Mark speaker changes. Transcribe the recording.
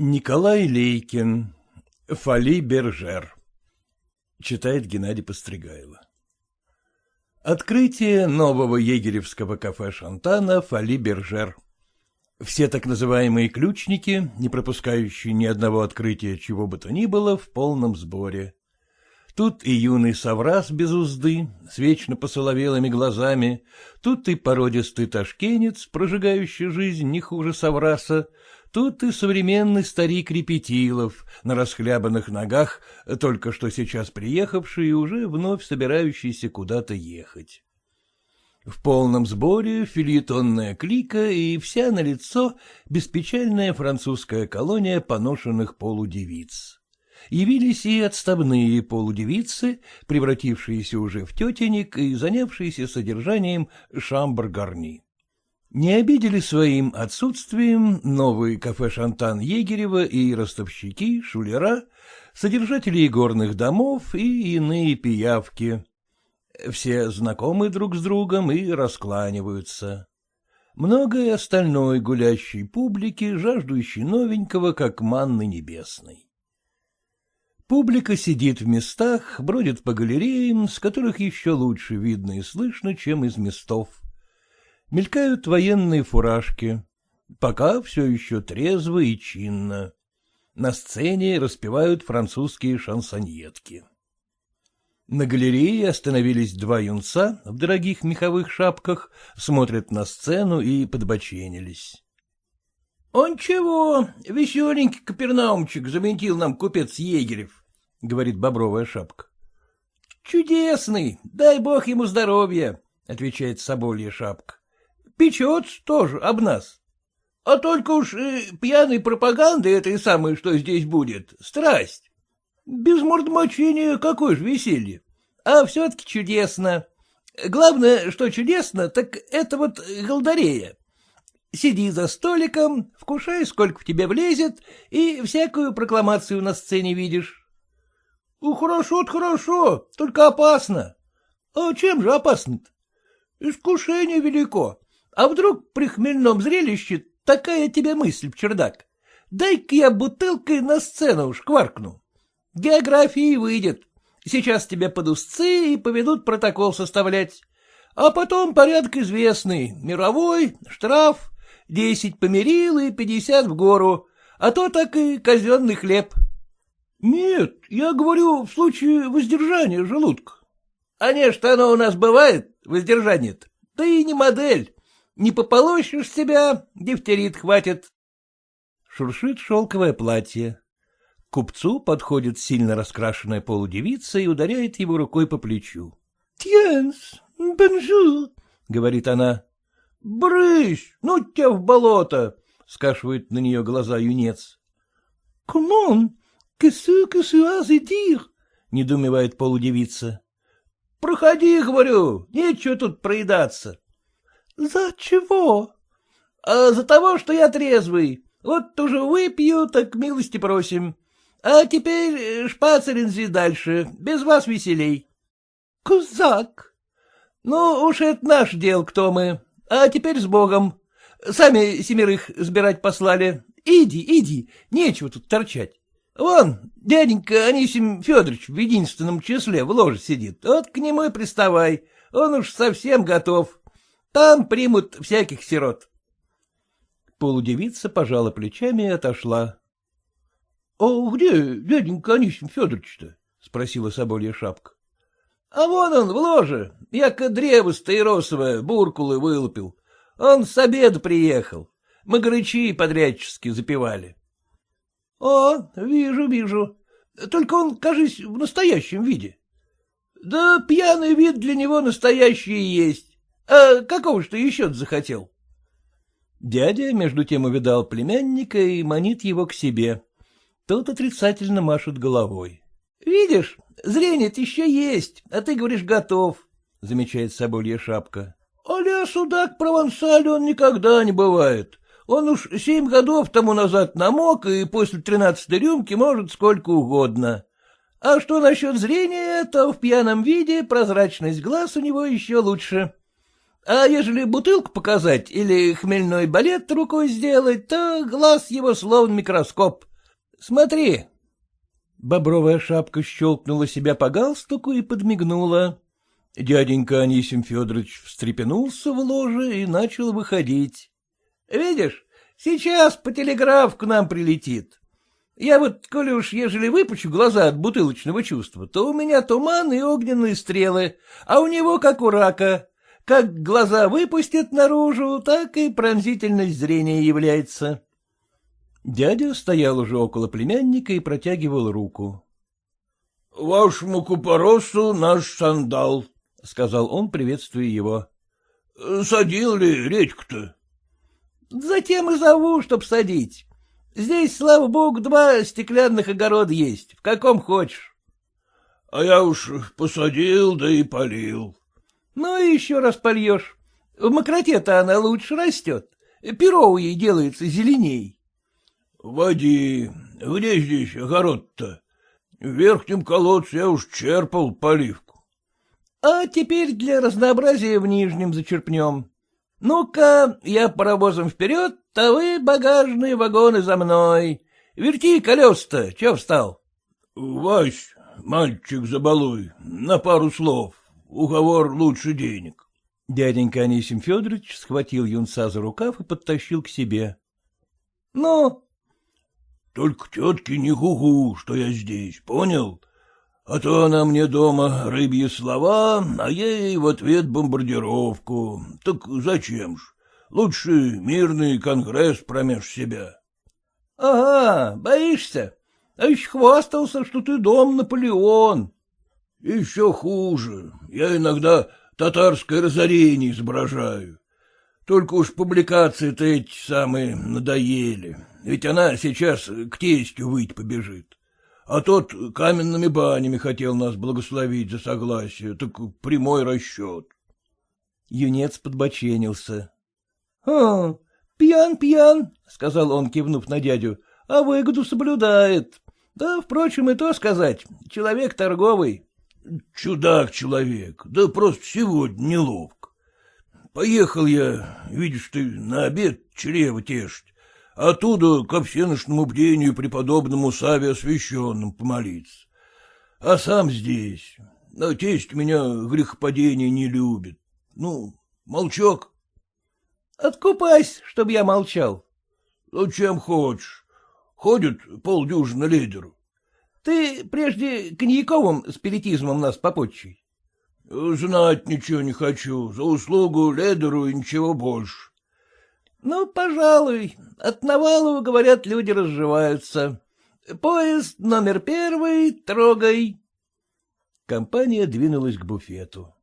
Speaker 1: Николай Лейкин. Фали Бержер. Читает Геннадий Постригайло. Открытие нового егеревского кафе Шантана Фали Бержер. Все так называемые ключники, не пропускающие ни одного открытия чего бы то ни было, в полном сборе. Тут и юный соврас без узды, с вечно посоловелыми глазами, тут и породистый ташкенец, прожигающий жизнь не хуже совраса, Тут и современный старик Репетилов, на расхлябанных ногах, только что сейчас приехавший и уже вновь собирающийся куда-то ехать. В полном сборе филитонная клика и вся на лицо беспечальная французская колония поношенных полудевиц. Явились и отставные полудевицы, превратившиеся уже в тетенек и занявшиеся содержанием шамбр-гарни. Не обидели своим отсутствием новый кафе «Шантан» Егерева и ростовщики, шулера, содержатели игорных домов и иные пиявки. Все знакомы друг с другом и раскланиваются. Много и остальной гулящей публики, жаждущей новенького, как манны небесной. Публика сидит в местах, бродит по галереям, с которых еще лучше видно и слышно, чем из местов мелькают военные фуражки. Пока все еще трезво и чинно. На сцене распевают французские шансоньетки. На галерее остановились два юнца в дорогих меховых шапках, смотрят на сцену и подбоченились. — Он чего, веселенький Капернаумчик завинтил нам купец Егерев, — говорит бобровая шапка. — Чудесный, дай бог ему здоровья, — отвечает соболья шапка. Печется тоже об нас. А только уж э, пьяной пропаганды этой самой, что здесь будет, страсть. Без мордмочения какое же веселье. А все-таки чудесно. Главное, что чудесно, так это вот голдарея. Сиди за столиком, вкушай, сколько в тебя влезет, и всякую прокламацию на сцене видишь. Ну, хорошо-то хорошо, только опасно. А чем же опасно-то? Искушение велико. А вдруг при хмельном зрелище такая тебе мысль в чердак? Дай-ка я бутылкой на сцену уж кваркну. Географии выйдет. Сейчас тебя под узцы и поведут протокол составлять. А потом порядок известный. Мировой, штраф, десять померил и пятьдесят в гору. А то так и казенный хлеб. Нет, я говорю в случае воздержания желудка. А не, что оно у нас бывает, воздержание -то. Да и не модель. Не пополощешь себя, дифтерит хватит. Шуршит шелковое платье. К купцу подходит сильно раскрашенная полудевица и ударяет его рукой по плечу. — Tiens, bonjour, — говорит она. — Брысь, ну тебя в болото, — скашивает на нее глаза юнец. — que tu as dire? — недоумевает полудевица. — Проходи, говорю, нечего тут проедаться. За чего? А за того, что я трезвый. Вот уже выпью, так милости просим. А теперь э, шпацеринзи дальше, без вас веселей. Кузак. Ну, уж это наш дел, кто мы. А теперь с Богом. Сами семерых сбирать послали. Иди, иди, нечего тут торчать. Вон, дяденька Анисим Федорович в единственном числе в ложе сидит. Вот к нему и приставай. Он уж совсем готов. Там примут всяких сирот. Полудевица пожала плечами и отошла. — А где дяденька Анисим Федорович-то? — спросила Соболья шапка. — А вон он, в ложе, яко древо стаиросовое, буркулы вылупил. Он с обеда приехал. Мы горячи подрядчески запивали. — А, вижу, вижу. Только он, кажись, в настоящем виде. — Да пьяный вид для него настоящий есть. А какого ж ты еще захотел? Дядя, между тем, увидал племянника и манит его к себе. Тот отрицательно машет головой. — Видишь, зрение еще есть, а ты говоришь готов, — замечает соболья шапка. — Аля судак провансаль он никогда не бывает. Он уж семь годов тому назад намок, и после тринадцатой рюмки может сколько угодно. А что насчет зрения, то в пьяном виде прозрачность глаз у него еще лучше. А ежели бутылку показать или хмельной балет рукой сделать, то глаз его словно микроскоп. Смотри. Бобровая шапка щелкнула себя по галстуку и подмигнула. Дяденька Анисим Федорович встрепенулся в ложе и начал выходить. — Видишь, сейчас по телеграф к нам прилетит. Я вот, коли уж ежели выпучу глаза от бутылочного чувства, то у меня туман и огненные стрелы, а у него как у рака. Как глаза выпустят наружу, так и пронзительность зрения является. Дядя стоял уже около племянника и протягивал руку. — Вашему купоросу наш сандал, — сказал он, приветствуя его. — Садил ли редьку-то? — Затем и зову, чтоб садить. Здесь, слава богу, два стеклянных огорода есть, в каком хочешь. — А я уж посадил, да и полил. Ну, и еще раз польешь. В мокроте-то она лучше растет. Перо у ей делается зеленей. — Води. Где здесь огород-то? В верхнем колодце я уж черпал поливку. — А теперь для разнообразия в нижнем зачерпнем. Ну-ка, я паровозом вперед, а вы багажные вагоны за мной. Верти колес-то, че встал? — Вась, мальчик забалуй, на пару слов. Уговор лучше денег. Дяденька Анисим Федорович схватил юнца за рукав и подтащил к себе. — Ну? — Только тетке не гугу, что я здесь, понял? А то она мне дома рыбьи слова, а ей в ответ бомбардировку. Так зачем ж? Лучше мирный конгресс промеж себя. — Ага, боишься? А еще хвастался, что ты дом Наполеон. — Еще хуже. Я иногда татарское разорение изображаю. Только уж публикации-то эти самые надоели. Ведь она сейчас к тестю выйти побежит. А тот каменными банями хотел нас благословить за согласие, так прямой расчет. Юнец подбоченился. — пьян-пьян, — сказал он, кивнув на дядю, — а выгоду соблюдает. Да, впрочем, и то сказать, человек торговый. Чудак человек, да просто сегодня неловко. Поехал я, видишь ты, на обед чрево тешить, оттуда ко всеношному бдению преподобному Саве освященным помолиться. А сам здесь. Но тесть меня грехопадение не любит. Ну, молчок. Откупайся, чтоб я молчал. Ну, чем хочешь. Ходит полдюжины лидеру. Ты прежде коньяковым спиритизмом нас попотчий. — Знать ничего не хочу. За услугу ледеру и ничего больше. — Ну, пожалуй. От Навалова, говорят, люди разживаются. Поезд номер первый, трогай. Компания двинулась к буфету.